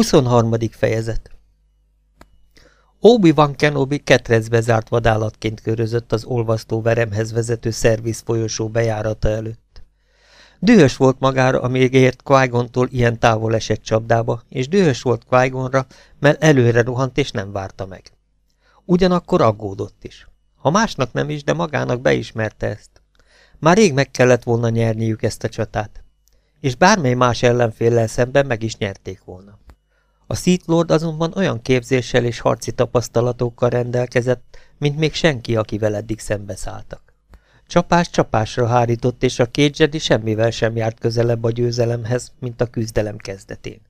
23. fejezet Obi-Wan Kenobi ketrecbe zárt vadállatként körözött az olvasztó veremhez vezető szerviz folyosó bejárata előtt. Dühös volt magára, amíg ért qui ilyen távol esett csapdába, és dühös volt qui mert előre rohant és nem várta meg. Ugyanakkor aggódott is. Ha másnak nem is, de magának beismerte ezt. Már rég meg kellett volna nyerniük ezt a csatát. És bármely más ellenféllel szemben meg is nyerték volna. A Sith Lord azonban olyan képzéssel és harci tapasztalatokkal rendelkezett, mint még senki, akivel eddig szembeszálltak. Csapás csapásra hárított, és a két Jedi semmivel sem járt közelebb a győzelemhez, mint a küzdelem kezdetén.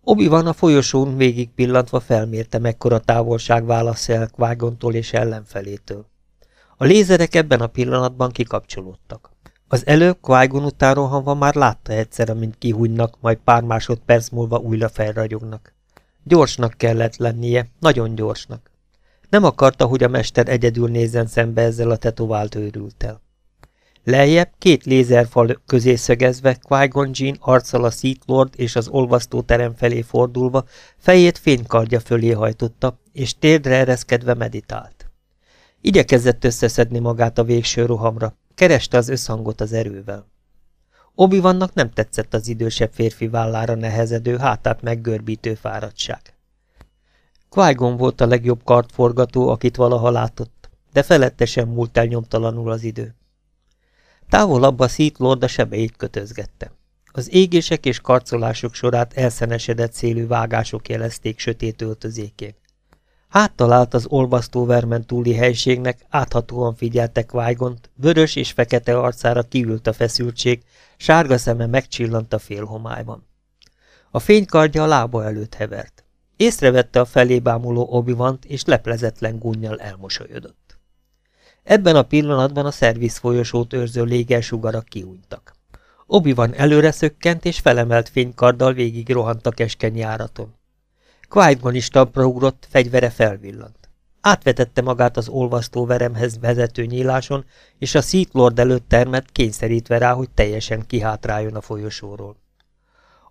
obi van a folyosón végig pillantva felmérte, mekkora távolság válasz el Kvágontól és ellenfelétől. A lézerek ebben a pillanatban kikapcsolódtak. Az elő Qui-Gon után rohanva már látta egyszer, amint kihújnak, majd pár másodperc múlva újra felragyognak. Gyorsnak kellett lennie, nagyon gyorsnak. Nem akarta, hogy a mester egyedül nézzen szembe ezzel a tetovált őrültel. Lejjebb két lézerfal közé szögezve Qui-Gon Jinn arccal a Sith Lord és az olvasztóterem felé fordulva fejét fénykardja fölé hajtotta, és térdre ereszkedve meditált. Igyekezett összeszedni magát a végső rohamra, kereste az összhangot az erővel. obi vannak nem tetszett az idősebb férfi vállára nehezedő, hátát meggörbítő fáradtság. qui volt a legjobb kartforgató, akit valaha látott, de felettesen múlt el nyomtalanul az idő. Távolabb a Sith Lord a sebeit kötözgette. Az égések és karcolások sorát elszenesedett szélű vágások jelezték sötét öltözékén. Háttalált az olvasztóvermen túli helységnek, áthatóan figyeltek Vájgont, vörös és fekete arcára kiült a feszültség, sárga szeme megcsillant a félhomályban. A fénykardja a lába előtt hevert. Észrevette a felé bámuló obi és leplezetlen gunnyal elmosolyodott. Ebben a pillanatban a szerviz folyosót őrző légelsugarak kiújtak. Obi-Wan előre szökkent, és felemelt fénykarddal végig rohant a keskeny járaton. Qui-Gon is talpra ugrott, fegyvere felvillant. Átvetette magát az olvasztó veremhez vezető nyíláson, és a Sith Lord előtt termett, kényszerítve rá, hogy teljesen kihátráljon a folyosóról.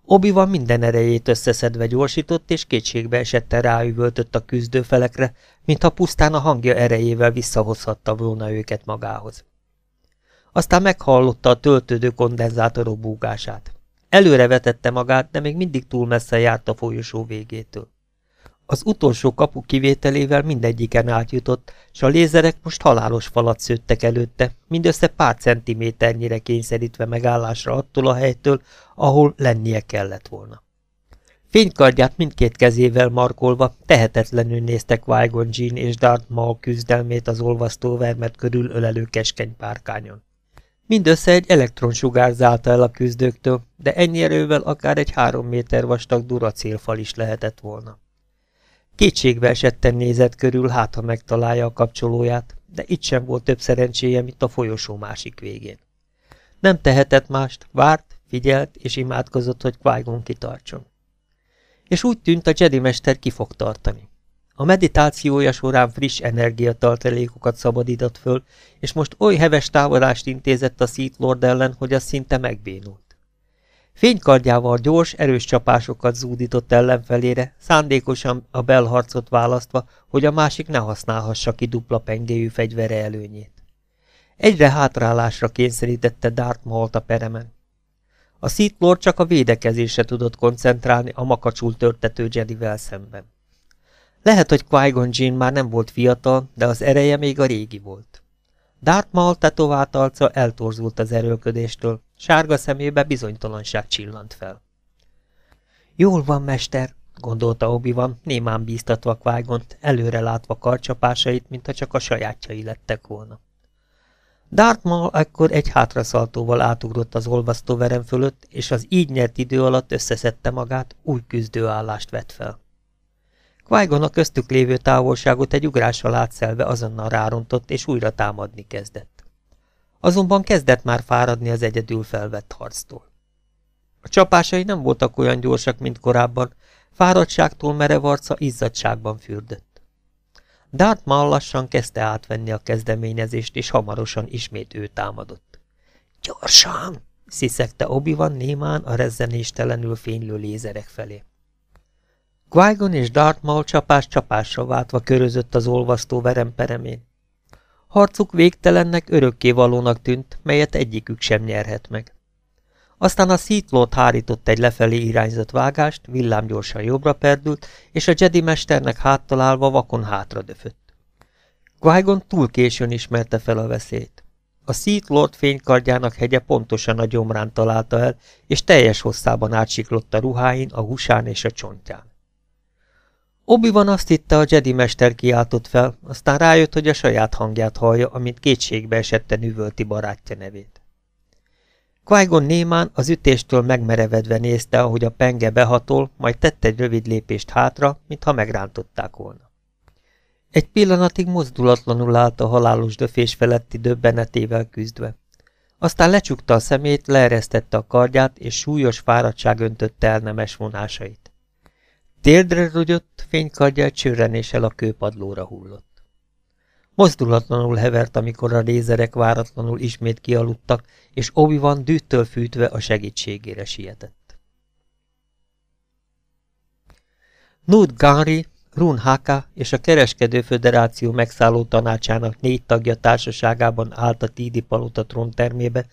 obi van minden erejét összeszedve gyorsított, és kétségbe esette ráüvöltött a küzdőfelekre, mintha pusztán a hangja erejével visszahozhatta volna őket magához. Aztán meghallotta a töltődő kondenzátorok búgását. Előre vetette magát, de még mindig túl messze járt a folyosó végétől. Az utolsó kapu kivételével mindegyiken átjutott, s a lézerek most halálos falat szőttek előtte, mindössze pár centiméternyire kényszerítve megállásra attól a helytől, ahol lennie kellett volna. Fénykardját mindkét kezével markolva tehetetlenül néztek Qui-Gon és Darth Maul küzdelmét az olvasztó vermet körül ölelő keskeny párkányon. Mindössze egy elektronsugár zálta el a küzdőktől, de ennyi erővel akár egy három méter vastag duracélfal is lehetett volna. Kétségbe esetten nézett körül, hát ha megtalálja a kapcsolóját, de itt sem volt több szerencséje, mint a folyosó másik végén. Nem tehetett mást, várt, figyelt és imádkozott, hogy qui kitartson. És úgy tűnt, a Jedi mester ki fog tartani. A meditációja során friss energiatartalékokat szabadított föl, és most oly heves távolást intézett a Sith Lord ellen, hogy az szinte megbénult. Fénykardjával gyors, erős csapásokat zúdított ellenfelére, szándékosan a belharcot választva, hogy a másik ne használhassa ki dupla pengéjű fegyvere előnyét. Egyre hátrálásra kényszerítette Darth maul a peremen. A Sith Lord csak a védekezésre tudott koncentrálni a makacsul törtető Jedivel szemben. Lehet, hogy Qui-Gon már nem volt fiatal, de az ereje még a régi volt. Darth Maul tetovált arca eltorzult az erőlködéstől, sárga szemébe bizonytalanság csillant fel. Jól van, mester, gondolta obi van, némán bíztatva Qui-Gont, előre látva karcsapásait, mintha csak a sajátjai lettek volna. Darth Maul ekkor egy hátraszaltóval átugrott az olvasztóverem fölött, és az így nyert idő alatt összeszedte magát, új küzdőállást vett fel qui a köztük lévő távolságot egy ugrással átszelve azonnal rárontott, és újra támadni kezdett. Azonban kezdett már fáradni az egyedül felvett harctól. A csapásai nem voltak olyan gyorsak, mint korábban, fáradtságtól merev arca izzadságban fürdött. Darth Maul lassan kezdte átvenni a kezdeményezést, és hamarosan ismét ő támadott. Gyorsan! sziszegte Obi-Wan némán a rezzenéstelenül fénylő lézerek felé. qui és Dartmouth csapás csapásra váltva körözött az olvasztó verem peremén. Harcuk végtelennek, örökkévalónak tűnt, melyet egyikük sem nyerhet meg. Aztán a szítlót hárított egy lefelé irányzott vágást, villámgyorsan jobbra perdült, és a Jedi mesternek háttalálva vakon hátra döfött. qui túl későn ismerte fel a veszélyt. A Sith Lord fénykardjának hegye pontosan a gyomrán találta el, és teljes hosszában átsiklott a ruháin, a húsán és a csontján. Obi van azt hitte, a Jedi mester kiáltott fel, aztán rájött, hogy a saját hangját hallja, amint kétségbe esetten üvölti barátja nevét. qui némán az ütéstől megmerevedve nézte, ahogy a penge behatol, majd tett egy rövid lépést hátra, mintha megrántották volna. Egy pillanatig mozdulatlanul állt a halálos döfés feletti döbbenetével küzdve. Aztán lecsukta a szemét, leeresztette a kardját, és súlyos fáradtság öntötte el nemes vonásait. Térdre rogyott, fénykardja egy csőrenéssel a kőpadlóra hullott. Mozdulatlanul hevert, amikor a lézerek váratlanul ismét kialudtak, és obi van dűttől fűtve a segítségére sietett. Nud Gari Run Haka és a Kereskedő Föderáció megszálló tanácsának négy tagja társaságában állt a Tídi palota tróntermébe,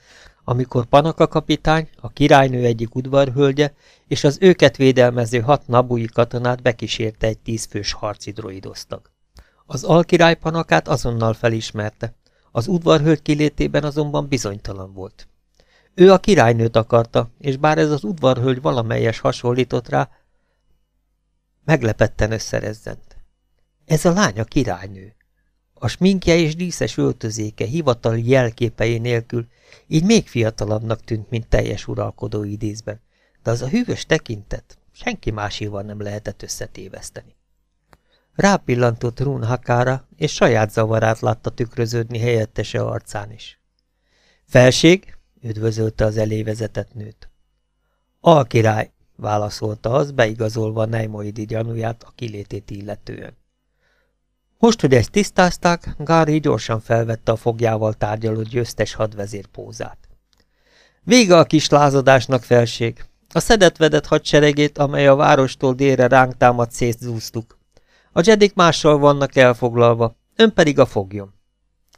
amikor Panaka kapitány, a királynő egyik udvarhölgye és az őket védelmező hat nabui katonát bekísérte egy tízfős harci droidoztag. Az alkirály Panakát azonnal felismerte, az udvarhölgy kilétében azonban bizonytalan volt. Ő a királynőt akarta, és bár ez az udvarhölgy valamelyes hasonlított rá, Meglepetten összerezzent. Ez a lánya királynő. A sminkje és díszes öltözéke hivatali jelképei nélkül így még fiatalabbnak tűnt, mint teljes uralkodó idézben, de az a hűvös tekintet senki másival nem lehetett összetéveszteni. Rápillantott Rún Hakára, és saját zavarát látta tükröződni helyettese arcán is. Felség, üdvözölte az elévezetett nőt. Alkirály, válaszolta az, beigazolva a Neimoidi gyanúját a kilétét illetően. Most, hogy ezt tisztázták, Gári gyorsan felvette a fogjával tárgyaló győztes hadvezér pózát. Vége a kis lázadásnak felség. A szedetvedett hadseregét, amely a várostól délre ránk támad, szétzúztuk. A jedik mással vannak elfoglalva, ön pedig a fogjon.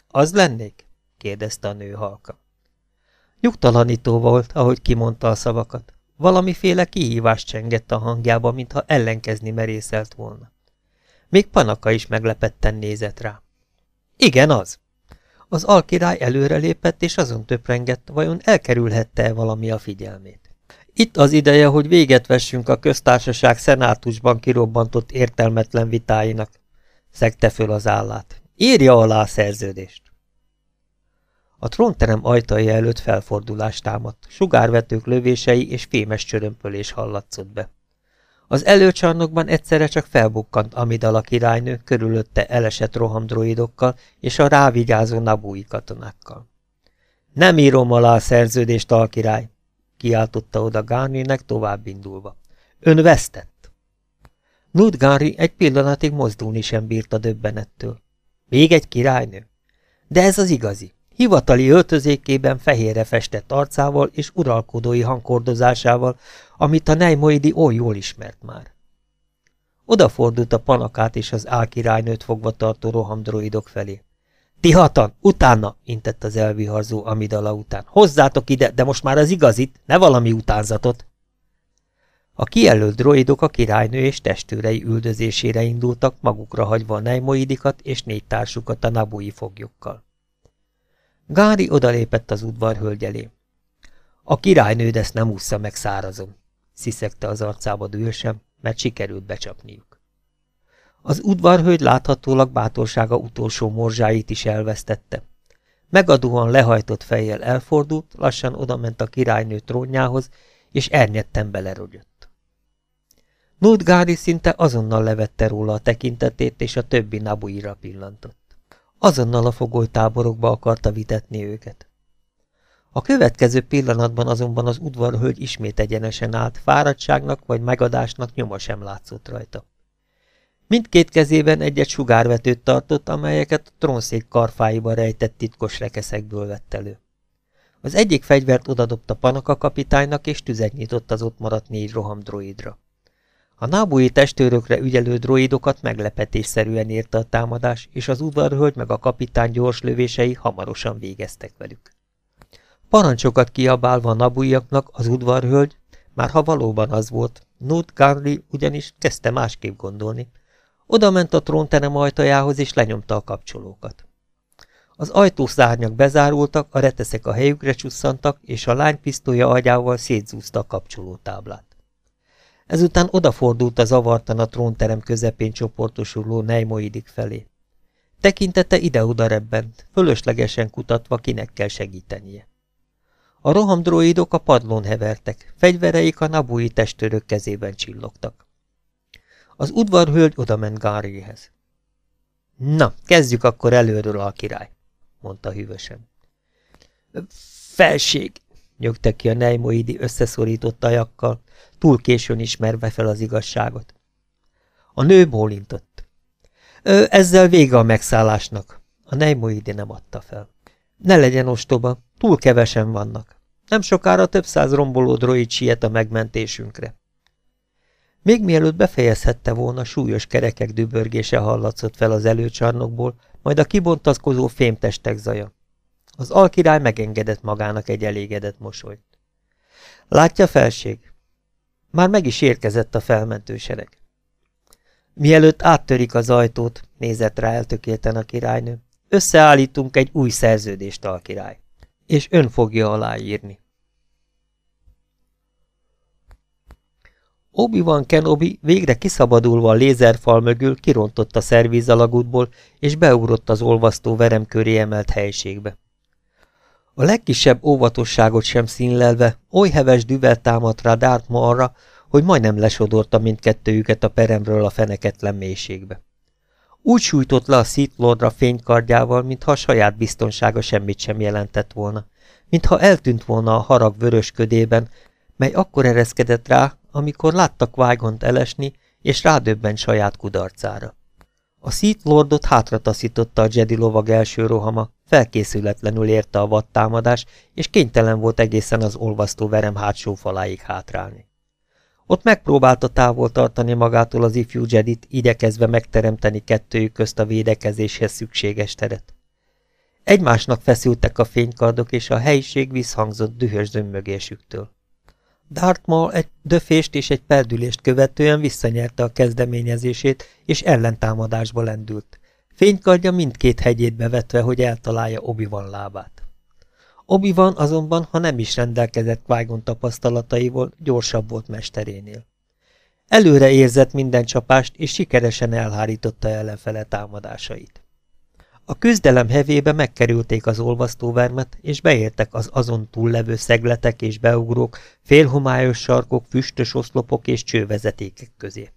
Az lennék? kérdezte a nő halka. Nyugtalanító volt, ahogy kimondta a szavakat. Valamiféle kihívást csengett a hangjába, mintha ellenkezni merészelt volna. Még Panaka is meglepetten nézett rá. Igen, az. Az alkirály előrelépett, és azon töprengett, vajon elkerülhette-e valami a figyelmét. Itt az ideje, hogy véget vessünk a köztársaság szenátusban kirobbantott értelmetlen vitáinak. Szegte föl az állát. Írja alá a szerződést. A trónterem ajtaja előtt felfordulást támadt, sugárvetők lövései és fémes csörömpölés hallatszott be. Az előcsarnokban egyszerre csak felbukkant Amidala királynő körülötte elesett rohamdroidokkal és a rávigyázó nabúi katonákkal. Nem írom alá a szerződést, alkirály, kiáltotta oda Gárnének tovább indulva. Ön vesztett. Nud Gári egy pillanatig mozdulni sem bírt a döbbenettől. Még egy királynő? De ez az igazi. Hivatali öltözékében fehérre festett arcával és uralkodói hangkordozásával, amit a Neimoidi oly jól ismert már. Odafordult a panakát és az álkirálynőt fogva tartó rohamdroidok felé. Ti hatan, utána, intett az elviharzó Amidala után. Hozzátok ide, de most már az igazit, ne valami utánzatot. A kijelölt droidok a királynő és testőrei üldözésére indultak, magukra hagyva a Neimoidikat és négy társukat a nabui foglyokkal. Gári odalépett az udvarhölgy elé. A királynőd ezt nem ússza meg szárazom, sziszegte az arcába dühösen, mert sikerült becsapniuk. Az udvarhölgy láthatólag bátorsága utolsó morzsáit is elvesztette. Megadóan lehajtott fejjel elfordult, lassan odament a királynő trónjához, és ernyetten belerogyott. Nudgári szinte azonnal levette róla a tekintetét, és a többi nabuira pillantott. Azonnal a fogolytáborokba akarta vitetni őket. A következő pillanatban azonban az udvarhölgy ismét egyenesen állt, fáradtságnak vagy megadásnak nyoma sem látszott rajta. Mindkét kezében egyet sugárvetőt tartott, amelyeket a trónszék karfáiba rejtett titkos rekeszekből vett elő. Az egyik fegyvert odadobta Panaka kapitánynak, és tüzet nyitott az ott maradt négy rohamdroidra. A nábúi testőrökre ügyelő droidokat meglepetésszerűen érte a támadás, és az udvarhölgy meg a kapitán gyors lövései hamarosan végeztek velük. Parancsokat kiabálva a nabújaknak az udvarhölgy, már ha valóban az volt, Nut Gunley ugyanis kezdte másképp gondolni. Oda ment a trónterem ajtajához, és lenyomta a kapcsolókat. Az ajtószárnyak bezárultak, a reteszek a helyükre csusszantak, és a lány pisztolya agyával szétzúzta a kapcsolótáblát. Ezután odafordult az avartan a trónterem közepén csoportosuló Neimoidik felé. Tekintete ide-oda rebbent, fölöslegesen kutatva, kinek kell segítenie. A rohamdroidok a padlón hevertek, fegyvereik a nabúi testőrök kezében csillogtak. Az udvarhölgy odament Gárihez. Na, kezdjük akkor előről a király, mondta hűvösen. Felség, nyögte ki a Neimoidi összeszorított ajakkal, túl későn ismerve fel az igazságot. A nő bólintott. Ö, ezzel vége a megszállásnak. A Neimoidi nem adta fel. Ne legyen ostoba, túl kevesen vannak. Nem sokára több száz romboló droid siet a megmentésünkre. Még mielőtt befejezhette volna, súlyos kerekek dübörgése hallatszott fel az előcsarnokból, majd a kibontazkozó fémtestek zaja. Az alkirály megengedett magának egy elégedett mosolyt. Látja, felség? Már meg is érkezett a felmentősereg. Mielőtt áttörik az ajtót, nézett rá eltökélten a királynő, összeállítunk egy új szerződést, alkirály, és ön fogja aláírni. Obi-Wan Kenobi végre kiszabadulva a lézerfal mögül kirontott a szervízalagútból, és beugrott az olvasztó verem köré emelt helységbe. A legkisebb óvatosságot sem színlelve, oly heves düvel támadt rá Darth arra, hogy majdnem lesodorta mindkettőjüket a peremről a feneketlen mélységbe. Úgy sújtott le a Sith Lordra fénykardjával, mintha a saját biztonsága semmit sem jelentett volna, mintha eltűnt volna a harag vörös ködében, mely akkor ereszkedett rá, amikor látta qui elesni, és rádöbben saját kudarcára. A Sith Lordot hátrataszította a Jedi lovag első rohama, felkészületlenül érte a vadtámadás, és kénytelen volt egészen az olvasztó verem hátsó faláig hátrálni. Ott megpróbálta távol tartani magától az ifjú Jedit, igyekezve megteremteni kettőjük közt a védekezéshez szükséges teret. Egymásnak feszültek a fénykardok, és a helyiség visszhangzott dühös zömmögésüktől. Dartmouth egy döfést és egy perdülést követően visszanyerte a kezdeményezését, és ellentámadásba lendült. Fénykardja mindkét hegyét bevetve, hogy eltalálja Obi-Wan lábát. Obi-Wan azonban, ha nem is rendelkezett qui tapasztalataival, gyorsabb volt mesterénél. Előre érzett minden csapást, és sikeresen elhárította ellenfele támadásait. A küzdelem hevébe megkerülték az olvasztóvermet, és beértek az azon túllevő szegletek és beugrók, félhomályos sarkok, füstös oszlopok és csővezetékek közé.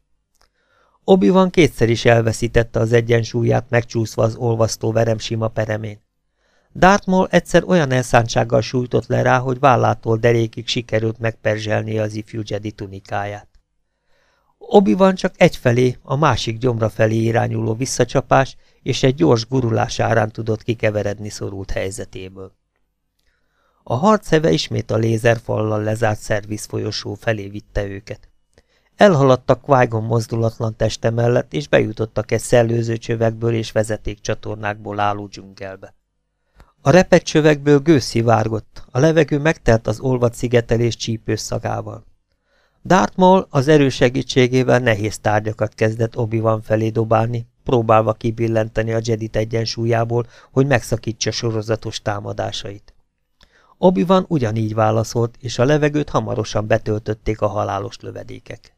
Obi-Wan kétszer is elveszítette az egyensúlyát, megcsúszva az olvasztó verem sima peremén. Dartmouth egyszer olyan elszántsággal sújtott le rá, hogy vállától derékig sikerült megperzselnie az ifjú Jedi tunikáját. Obi-Wan csak egyfelé, a másik gyomra felé irányuló visszacsapás és egy gyors gurulás árán tudott kikeveredni szorult helyzetéből. A harcheve ismét a lézerfallal lezárt szervizfolyosó felé vitte őket. Elhaladtak qui mozdulatlan teste mellett, és bejutottak egy szellőző csövekből és vezetékcsatornákból álló dzsungelbe. A repett csövekből gőz a levegő megtelt az olvad szigetelés csípős szagával. Dartmouth az erő segítségével nehéz tárgyakat kezdett Obi-Wan felé dobálni, próbálva kibillenteni a Jedit egyensúlyából, hogy megszakítsa sorozatos támadásait. Obi-Wan ugyanígy válaszolt, és a levegőt hamarosan betöltötték a halálos lövedékek.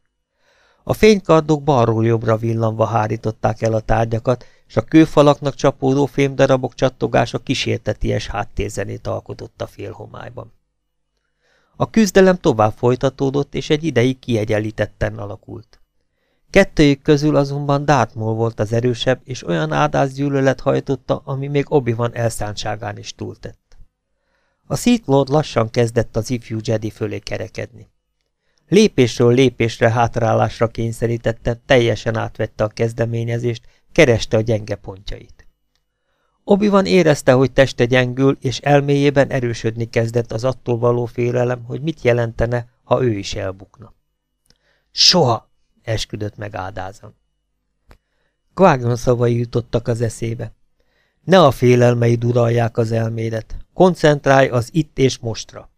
A fénykardok balról jobbra villanva hárították el a tárgyakat, és a kőfalaknak csapódó fémdarabok csattogása kísérteties háttérzenét alkotott a félhomályban. A küzdelem tovább folytatódott, és egy ideig kiegyenlítetten alakult. Kettőjük közül azonban Dartmoor volt az erősebb, és olyan ádászgyűlölet hajtotta, ami még Obi-Wan elszántságán is túltett. A Sith Lord lassan kezdett az ifjú Jedi fölé kerekedni. Lépésről lépésre hátrálásra kényszerítette, teljesen átvette a kezdeményezést, kereste a gyenge pontjait. Obi-Wan érezte, hogy teste gyengül, és elméjében erősödni kezdett az attól való félelem, hogy mit jelentene, ha ő is elbukna. Soha! esküdött meg Ádázan. Kvágon szavai jutottak az eszébe. Ne a félelmei duralják az elmédet, koncentrálj az itt és mostra.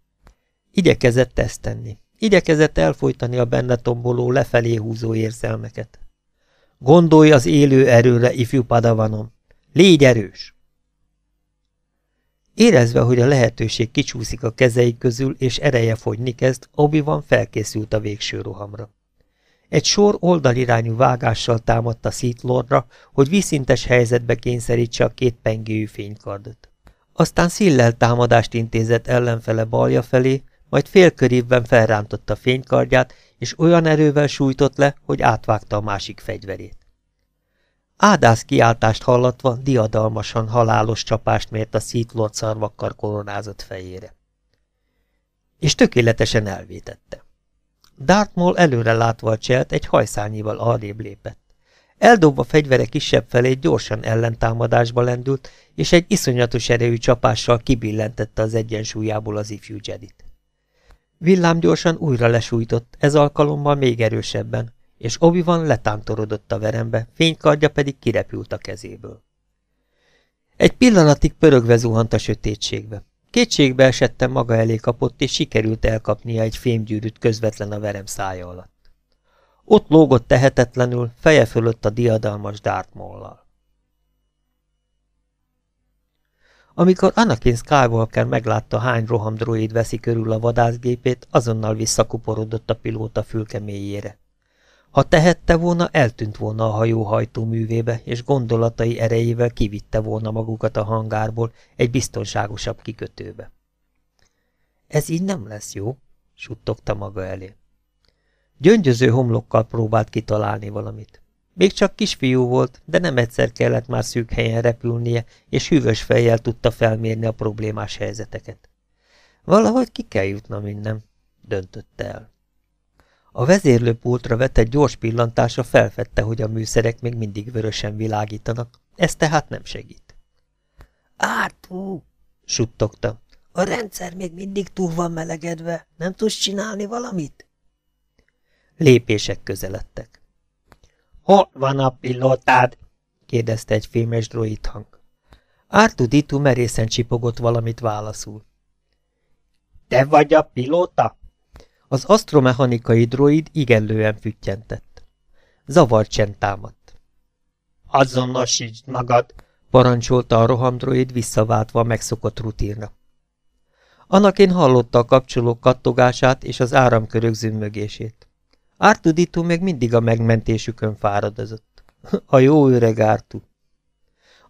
Igyekezett ezt tenni. Igyekezett elfolytani a benne tomboló, lefelé húzó érzelmeket. Gondolj az élő erőre, ifjú padavanom. Légy erős! Érezve, hogy a lehetőség kicsúszik a kezei közül, és ereje fogyni kezd, Obi-Wan felkészült a végső rohamra. Egy sor oldalirányú vágással támadt a Lordra, hogy viszintes helyzetbe kényszerítse a két pengéjű fénykardot. Aztán szillel támadást intézett ellenfele balja felé, majd félkörívben felrántotta fénykardját, és olyan erővel sújtott le, hogy átvágta a másik fegyverét. Ádász kiáltást hallatva diadalmasan halálos csapást mért a szítlott szarvakkal koronázott fejére. És tökéletesen elvétette. Dartmall előre látva a cselt egy hajszányival arrébb lépett. Eldobva fegyvere kisebb felé gyorsan ellentámadásba lendült, és egy iszonyatos erejű csapással kibillentette az egyensúlyából az ifjú Jedit. Villám gyorsan újra lesújtott, ez alkalommal még erősebben, és Obi-Wan letántorodott a verembe, fénykardja pedig kirepült a kezéből. Egy pillanatig pörögve zuhant a sötétségbe. Kétségbe esettem maga elé kapott, és sikerült elkapnia egy fémgyűrűt közvetlen a verem szája alatt. Ott lógott tehetetlenül, feje fölött a diadalmas Darth Amikor Anakin Skywalker meglátta, hány rohamdroid veszi körül a vadászgépét, azonnal visszakuporodott a pilóta fülke mélyére. Ha tehette volna, eltűnt volna a hajó hajtóművébe, és gondolatai erejével kivitte volna magukat a hangárból egy biztonságosabb kikötőbe. Ez így nem lesz jó, suttogta maga elé. Gyöngyöző homlokkal próbált kitalálni valamit. Még csak kisfiú volt, de nem egyszer kellett már szűk helyen repülnie, és hűvös fejjel tudta felmérni a problémás helyzeteket. Valahogy ki kell jutnom innen, döntötte el. A vezérlőpultra vetett gyors pillantása felfedte, hogy a műszerek még mindig vörösen világítanak, ez tehát nem segít. Ártú, suttogta. A rendszer még mindig túl van melegedve, nem tudsz csinálni valamit? Lépések közeledtek. Hol van a pilótád? kérdezte egy fémes droid hang. Ártú Ditu merészen csipogott valamit válaszul. Te vagy a pilóta? Az asztromechanikai droid igenlően füttyentett. Zavar csend támadt. Azonosítsd magad, parancsolta a rohamdroid visszaváltva a megszokott rutinra. Anakin hallotta a kapcsolók kattogását és az áramkörök zümmögését. Ártudító még mindig a megmentésükön fáradozott. A jó öreg Ártu.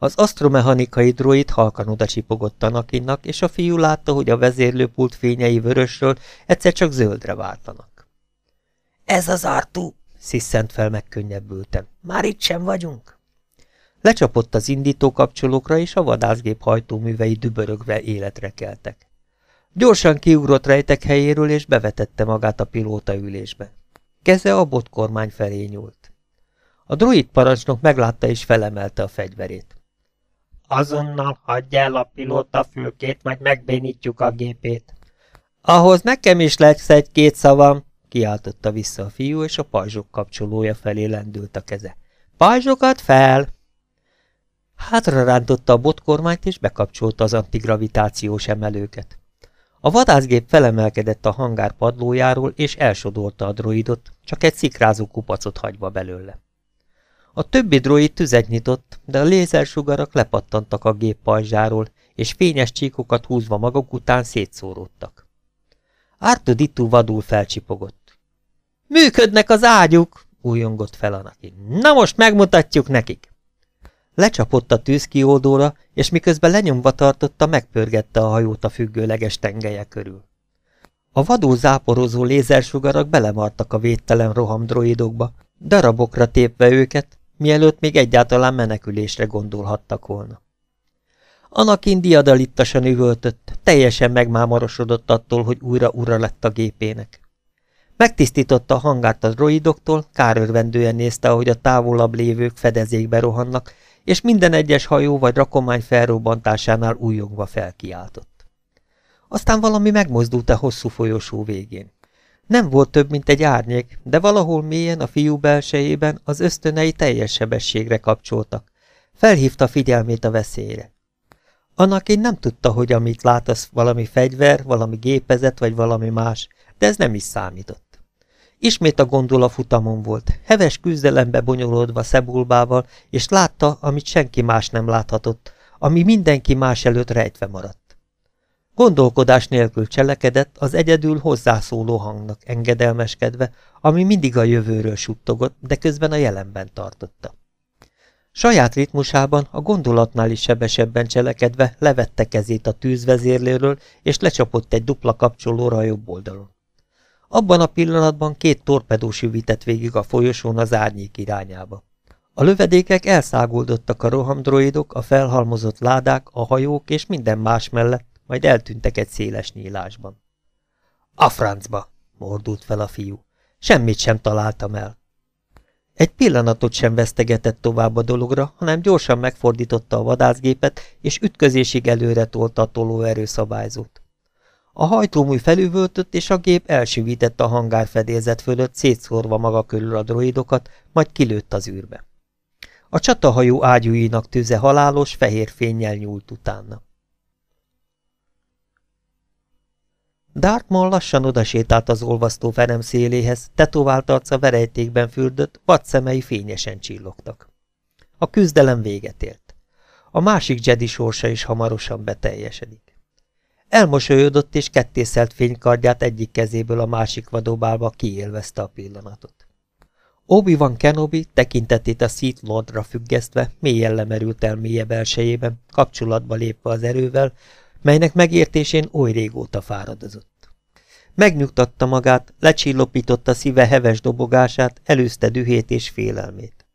Az asztromechanikai droid halkan oda csipogott Anakinnak, és a fiú látta, hogy a vezérlőpult fényei vörösről egyszer csak zöldre váltanak. Ez az Artú, sziszent fel megkönnyebbülten. Már itt sem vagyunk. Lecsapott az indító kapcsolókra, és a vadászgép hajtóművei dübörögve életre keltek. Gyorsan kiugrott rejtek helyéről, és bevetette magát a pilóta ülésbe. Keze a botkormány felé nyúlt. A droid parancsnok meglátta és felemelte a fegyverét. Azonnal hagyj el a pilóta fülkét, majd megbénítjuk a gépét. Ahhoz nekem is lesz egy-két szavam, kiáltotta vissza a fiú, és a pajzsok kapcsolója felé lendült a keze. Pajzsokat fel! Hátra rántotta a botkormányt, és bekapcsolta az antigravitációs emelőket. A vadászgép felemelkedett a hangár padlójáról, és elsodorta a droidot, csak egy szikrázó kupacot hagyva belőle. A többi droid tüzet nyitott, de a lézersugarak lepattantak a gép pajzsáról, és fényes csíkokat húzva maguk után szétszóródtak. Ditu vadul felcsipogott. Működnek az ágyuk! újongott fel Anakin. Na most megmutatjuk nekik! Lecsapott a tűzkiódóra, és miközben lenyomva tartotta, megpörgette a hajót a függőleges tengelye körül. A vadul záporozó lézersugarak belemartak a védtelen rohamdroidokba, darabokra tépve őket, mielőtt még egyáltalán menekülésre gondolhattak volna. Anakin diadalittasan üvöltött, teljesen megmámorosodott attól, hogy újra ura lett a gépének. Megtisztította a hangárt a droidoktól, kárörvendően nézte, ahogy a távolabb lévők fedezékbe rohannak, és minden egyes hajó vagy rakomány felrobbantásánál újongva felkiáltott. Aztán valami megmozdult a hosszú folyosó végén. Nem volt több, mint egy árnyék, de valahol mélyen a fiú belsejében az ösztönei teljes sebességre kapcsoltak. Felhívta figyelmét a veszélyre. Annak én nem tudta, hogy amit lát, az valami fegyver, valami gépezet vagy valami más, de ez nem is számított. Ismét a gondola futamon volt, heves küzdelembe bonyolódva Szebulbával, és látta, amit senki más nem láthatott, ami mindenki más előtt rejtve maradt. Gondolkodás nélkül cselekedett, az egyedül hozzászóló hangnak engedelmeskedve, ami mindig a jövőről suttogott, de közben a jelenben tartotta. Saját ritmusában, a gondolatnál is sebesebben cselekedve levette kezét a tűzvezérléről, és lecsapott egy dupla kapcsolóra a jobb oldalon. Abban a pillanatban két torpedó süvített végig a folyosón az árnyék irányába. A lövedékek elszáguldottak a rohamdroidok, a felhalmozott ládák, a hajók és minden más mellett, majd eltűntek egy széles nyílásban. A francba! mordult fel a fiú. Semmit sem találtam el. Egy pillanatot sem vesztegetett tovább a dologra, hanem gyorsan megfordította a vadászgépet, és ütközésig előre tolta a tolóerő. A hajtómű felüvöltött, és a gép elsüvített a hangárfedélzet fölött, szétszórva maga körül a droidokat, majd kilőtt az űrbe. A csatahajó ágyúinak tüze halálos, fehér fényjel nyúlt utána. Dartmon lassan odasétált az olvasztó verem széléhez, tetovált arca verejtékben fürdött, vad szemei fényesen csillogtak. A küzdelem véget ért. A másik Jedi sorsa is hamarosan beteljesedik. Elmosolyodott és kettészelt fénykardját egyik kezéből a másik vadóbálba kiélvezte a pillanatot. Obi-Wan Kenobi tekintetét a Sith Lordra függesztve mélyen lemerült el mélye belsejében, kapcsolatba lépve az erővel, melynek megértésén oly régóta fáradozott. Megnyugtatta magát, lecsillopította szíve heves dobogását, előzte dühét és félelmét.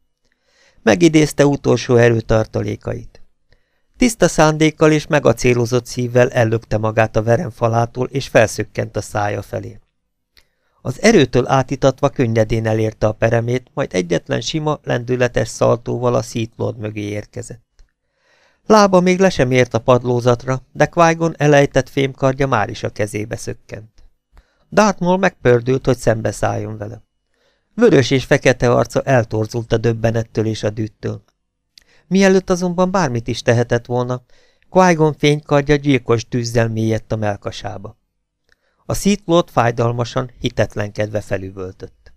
Megidézte utolsó erőtartalékait. Tiszta szándékkal és megacélozott szívvel ellökte magát a veremfalától, és felszökkent a szája felé. Az erőtől átítatva könnyedén elérte a peremét, majd egyetlen sima, lendületes szaltóval a szítlód mögé érkezett. Lába még le sem ért a padlózatra, de qui elejtett fémkardja már is a kezébe szökkent. Dartmoor megpördült, hogy szembeszálljon vele. Vörös és fekete arca eltorzult a döbbenettől és a dűttől. Mielőtt azonban bármit is tehetett volna, qui fénykardja gyilkos tűzzel mélyedt a melkasába. A szítlót fájdalmasan, hitetlenkedve felüvöltött.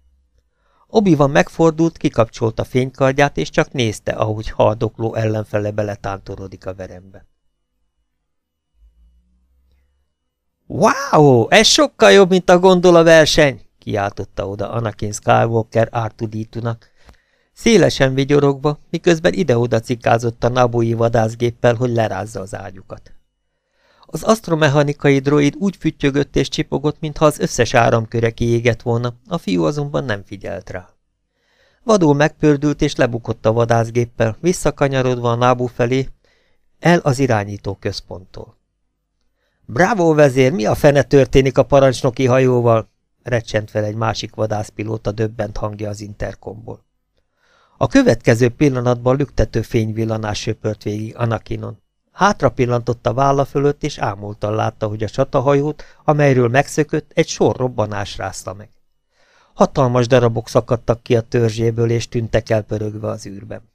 obi van megfordult, kikapcsolta fénykardját, és csak nézte, ahogy haldokló ellenfele beletántorodik a verembe. Wow, ez sokkal jobb, mint a gondola verseny! kiáltotta oda Anakin Skywalker Artuditunak, szélesen vigyorogva, miközben ide-oda cikázott a nabói vadászgéppel, hogy lerázza az ágyukat. Az asztromechanikai droid úgy füttyögött és csipogott, mintha az összes áramköre kiégett volna, a fiú azonban nem figyelt rá. Vadul megpördült és lebukott a vadászgéppel, visszakanyarodva a nábú felé, el az irányító központtól. Bravo, vezér, mi a fene történik a parancsnoki hajóval? recsent fel egy másik vadászpilóta döbbent hangja az interkomból. A következő pillanatban lüktető fényvillanás söpört végig Anakinon. Hátra pillantott a válla fölött, és ámultan látta, hogy a csatahajót, amelyről megszökött, egy sor robbanás rázta meg. Hatalmas darabok szakadtak ki a törzséből, és tűntek el pörögve az űrben.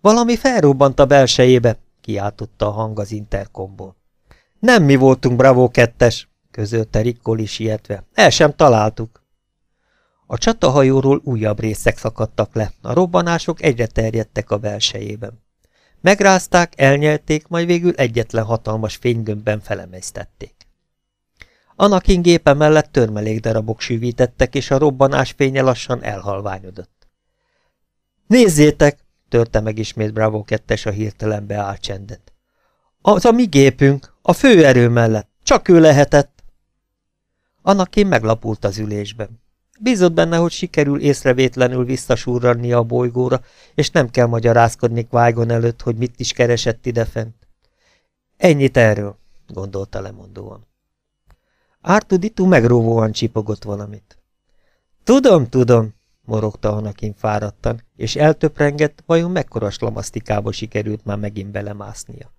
Valami felrobbant a belsejébe, kiáltotta a hang az interkomból. Nem mi voltunk Bravo kettes, közölte Rikkoli sietve. El sem találtuk. A csatahajóról újabb részek szakadtak le, a robbanások egyre terjedtek a belsejében. Megrázták, elnyelték, majd végül egyetlen hatalmas fénygömbben felemeztették. Anakin gépe mellett törmelékdarabok sűvítettek, és a robbanás fénye lassan elhalványodott. Nézzétek! törte meg ismét Bravo kettes a hirtelen beállt csendet. Az a mi gépünk, a főerő mellett, csak ő lehetett. Anakin meglapult az ülésben. Bízott benne, hogy sikerül észrevétlenül visszasúrrannia a bolygóra, és nem kell magyarázkodni Vágon előtt, hogy mit is keresett idefent. Ennyit erről, gondolta lemondóan. Ártuditu megróvóan csipogott valamit. Tudom, tudom, morogta Anakin fáradtan, és eltöprengett, vajon mekkora slamasztikába sikerült már megint belemásznia.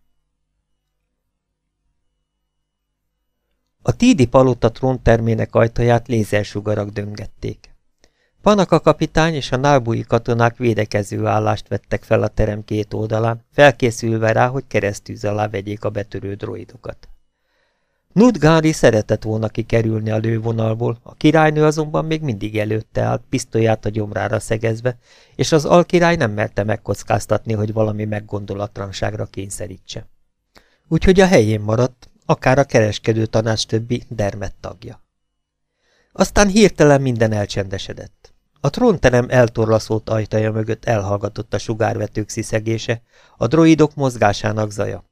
A tídi palota tróntermének ajtaját lézersugarak döngették. Panaka kapitány és a nábúi katonák védekező állást vettek fel a terem két oldalán, felkészülve rá, hogy keresztűz alá vegyék a betörő droidokat. Nudgári szeretett volna kikerülni a lővonalból, a királynő azonban még mindig előtte állt, pisztolyát a gyomrára szegezve, és az alkirály nem merte megkockáztatni, hogy valami meggondolatlanságra kényszerítse. Úgyhogy a helyén maradt, akár a kereskedő tanács többi dermet tagja. Aztán hirtelen minden elcsendesedett. A trónterem eltorlaszolt ajtaja mögött elhallgatott a sugárvetők sziszegése, a droidok mozgásának zaja.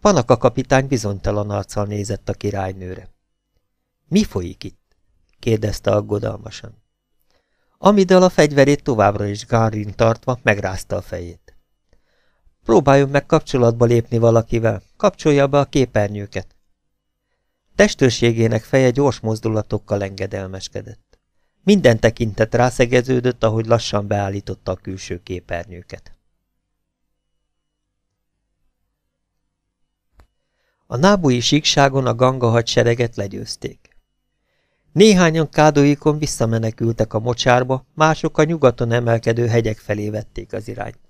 Panaka kapitány bizonytalan arccal nézett a királynőre. Mi folyik itt? kérdezte aggodalmasan. Amidal a fegyverét továbbra is Garin tartva megrázta a fejét. Próbáljon meg kapcsolatba lépni valakivel, kapcsolja be a képernyőket. Testőrségének feje gyors mozdulatokkal engedelmeskedett. Minden tekintet rászegeződött, ahogy lassan beállította a külső képernyőket. A nábui síkságon a ganga hadsereget legyőzték. Néhányan kádóikon visszamenekültek a mocsárba, mások a nyugaton emelkedő hegyek felé vették az irányt.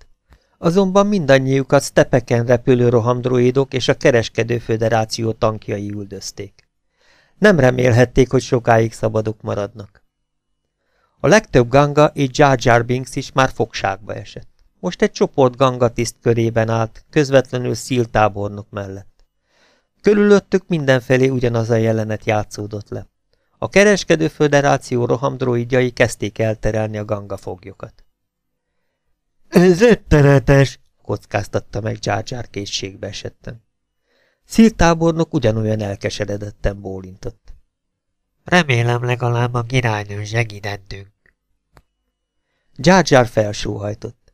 Azonban mindannyiukat stepeken repülő rohamdroidok és a kereskedő föderáció tankjai üldözték. Nem remélhették, hogy sokáig szabadok maradnak. A legtöbb ganga és Jar Jar Binks is már fogságba esett. Most egy csoport ganga tiszt körében állt, közvetlenül tábornok mellett. Körülöttük mindenfelé ugyanaz a jelenet játszódott le. A kereskedő föderáció rohamdroidjai kezdték elterelni a ganga foglyokat. Ez rettenetes, kockáztatta meg Jar készségbe esetten. Szírtábornok ugyanolyan elkeseredetten bólintott. Remélem legalább a királynő segítettünk. Jar felsóhajtott.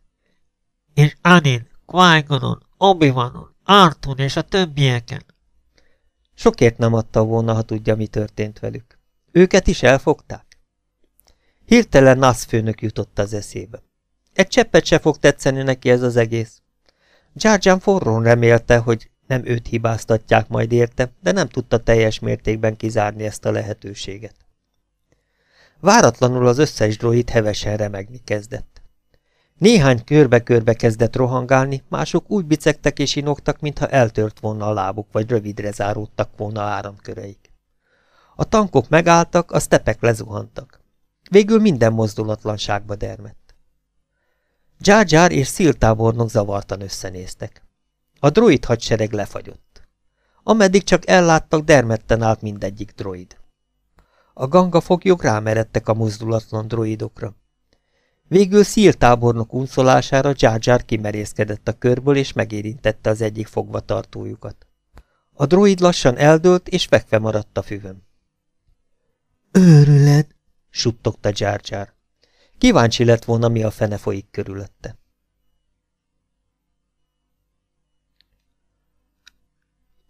És Anin, Qui-Gonon, Obi-Wanon, Arthur és a többieken. Sokért nem adta volna, ha tudja, mi történt velük. Őket is elfogták? Hirtelen Nasz főnök jutott az eszébe. Egy cseppet se fog tetszeni neki ez az egész. Jarjan forrón remélte, hogy nem őt hibáztatják majd érte, de nem tudta teljes mértékben kizárni ezt a lehetőséget. Váratlanul az összes droid hevesen remegni kezdett. Néhány körbe-körbe kezdett rohangálni, mások úgy bicegtek és inogtak, mintha eltört volna a lábuk, vagy rövidre záródtak volna áramköreik. A tankok megálltak, a stepek lezuhantak. Végül minden mozdulatlanságba dermett. Jar Jar és Szil tábornok zavartan összenéztek. A droid hadsereg lefagyott. Ameddig csak elláttak, dermedten állt mindegyik droid. A ganga foglyok rámeredtek a mozdulatlan droidokra. Végül Szír tábornok unszolására Jar Jar kimerészkedett a körből, és megérintette az egyik fogvatartójukat. A droid lassan eldőlt, és fekve maradt a füvön. Őrület, suttogta Jar Jar. Kíváncsi lett volna, mi a fene folyik körülötte.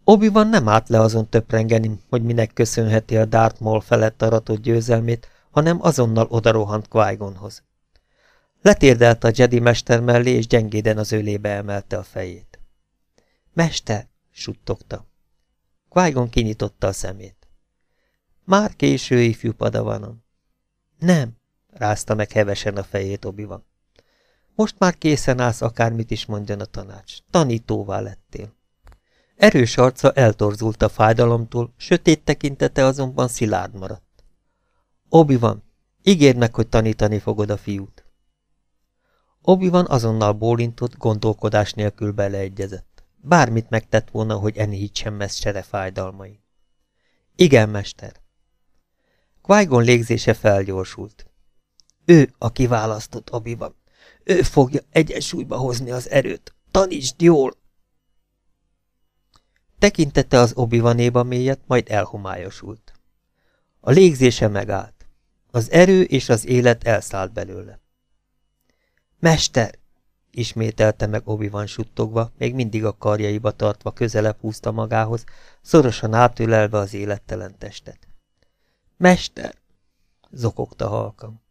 obi van nem állt le azon töprengeni, hogy minek köszönheti a Darth Maul felett aratott győzelmét, hanem azonnal odarohant qui -Gonhoz. Letérdelt a Jedi mester mellé, és gyengéden az ölébe emelte a fejét. Mester, suttogta. qui kinyitotta a szemét. Már késő, ifjú padavanom. Nem, rázta meg hevesen a fejét obi -Wan. Most már készen állsz, akármit is mondjon a tanács. Tanítóvá lettél. Erős arca eltorzult a fájdalomtól, sötét tekintete azonban szilárd maradt. obi van, ígérd meg, hogy tanítani fogod a fiút obi van azonnal bólintott, gondolkodás nélkül beleegyezett. Bármit megtett volna, hogy enyhítsen messzere fájdalmai. Igen, mester. qui légzése felgyorsult. Ő a kiválasztott obi van. Ő fogja egyensúlyba hozni az erőt. Tanítsd jól! Tekintette az obi vanéba mélyet, majd elhomályosult. A légzése megállt. Az erő és az élet elszállt belőle. Mester! ismételte meg obi suttogva, még mindig a karjaiba tartva közelebb húzta magához, szorosan átülelve az élettelen testet. Mester! zokogta halkan.